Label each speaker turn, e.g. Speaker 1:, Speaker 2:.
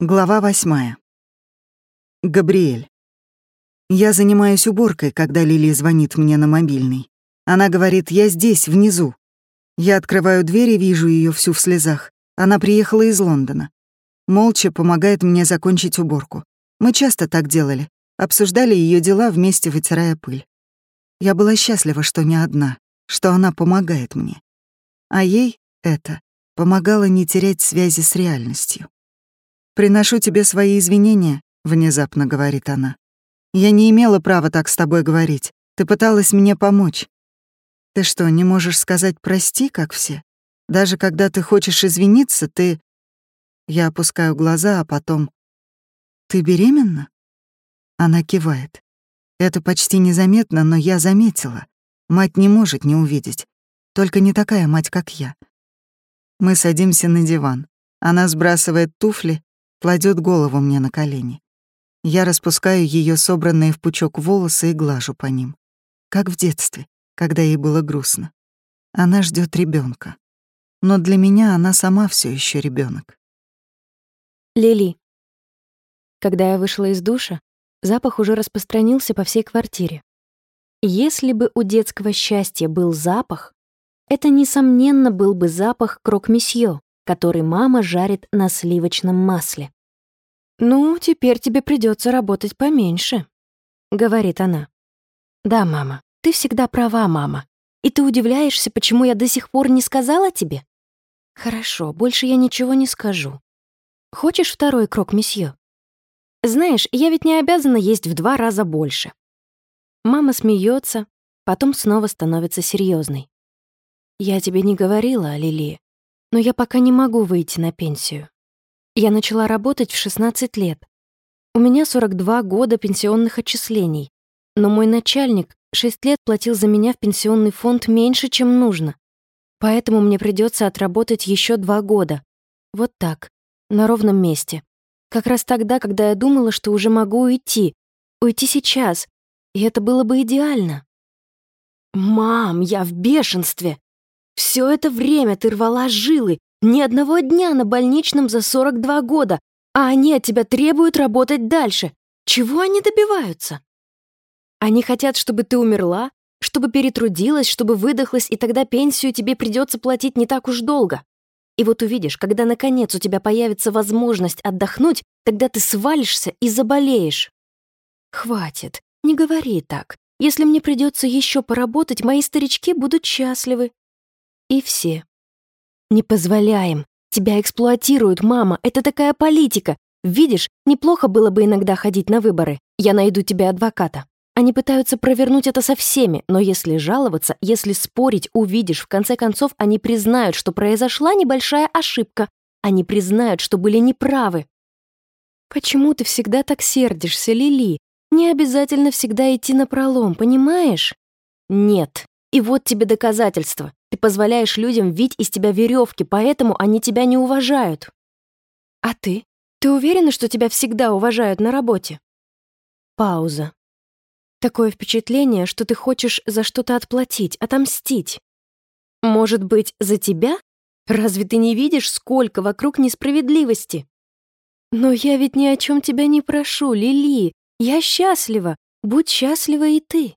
Speaker 1: Глава восьмая. Габриэль. Я занимаюсь уборкой, когда Лили звонит мне на мобильный. Она говорит, я здесь, внизу. Я открываю дверь и вижу ее всю в слезах. Она приехала из Лондона. Молча помогает мне закончить уборку. Мы часто так делали. Обсуждали ее дела, вместе вытирая пыль. Я была счастлива, что не одна, что она помогает мне. А ей это помогало не терять связи с реальностью. «Приношу тебе свои извинения», — внезапно говорит она. «Я не имела права так с тобой говорить. Ты пыталась мне помочь. Ты что, не можешь сказать «прости», как все? Даже когда ты хочешь извиниться, ты...» Я опускаю глаза, а потом... «Ты беременна?» Она кивает. Это почти незаметно, но я заметила. Мать не может не увидеть. Только не такая мать, как я. Мы садимся на диван. Она сбрасывает туфли, кладет голову мне на колени. Я распускаю ее собранные в пучок волосы и глажу по ним. Как в детстве, когда ей было грустно. Она ждет ребенка. Но для меня она сама все еще ребенок.
Speaker 2: Лили. Когда я вышла из душа, запах уже распространился по всей квартире. Если бы у детского счастья был запах, это, несомненно, был бы запах крок-месье, который мама жарит на сливочном масле. «Ну, теперь тебе придется работать поменьше», — говорит она. «Да, мама, ты всегда права, мама. И ты удивляешься, почему я до сих пор не сказала тебе?» «Хорошо, больше я ничего не скажу. Хочешь второй крок, месье?» «Знаешь, я ведь не обязана есть в два раза больше». Мама смеется, потом снова становится серьезной. «Я тебе не говорила, Лили, но я пока не могу выйти на пенсию. Я начала работать в 16 лет. У меня 42 года пенсионных отчислений, но мой начальник 6 лет платил за меня в пенсионный фонд меньше, чем нужно. Поэтому мне придется отработать еще два года. Вот так, на ровном месте. Как раз тогда, когда я думала, что уже могу уйти. Уйти сейчас. И это было бы идеально. «Мам, я в бешенстве!» Все это время ты рвала жилы, ни одного дня на больничном за 42 года, а они от тебя требуют работать дальше. Чего они добиваются? Они хотят, чтобы ты умерла, чтобы перетрудилась, чтобы выдохлась, и тогда пенсию тебе придется платить не так уж долго. И вот увидишь, когда наконец у тебя появится возможность отдохнуть, тогда ты свалишься и заболеешь. Хватит, не говори так. Если мне придется еще поработать, мои старички будут счастливы. И все. «Не позволяем. Тебя эксплуатируют, мама. Это такая политика. Видишь, неплохо было бы иногда ходить на выборы. Я найду тебе адвоката. Они пытаются провернуть это со всеми, но если жаловаться, если спорить, увидишь, в конце концов они признают, что произошла небольшая ошибка. Они признают, что были неправы. Почему ты всегда так сердишься, Лили? Не обязательно всегда идти на пролом, понимаешь? Нет. И вот тебе доказательство. Ты позволяешь людям вить из тебя веревки, поэтому они тебя не уважают. А ты? Ты уверена, что тебя всегда уважают на работе? Пауза. Такое впечатление, что ты хочешь за что-то отплатить, отомстить. Может быть, за тебя? Разве ты не видишь, сколько вокруг несправедливости? Но я ведь ни о чем тебя не прошу, Лили. Я счастлива. Будь счастлива и ты.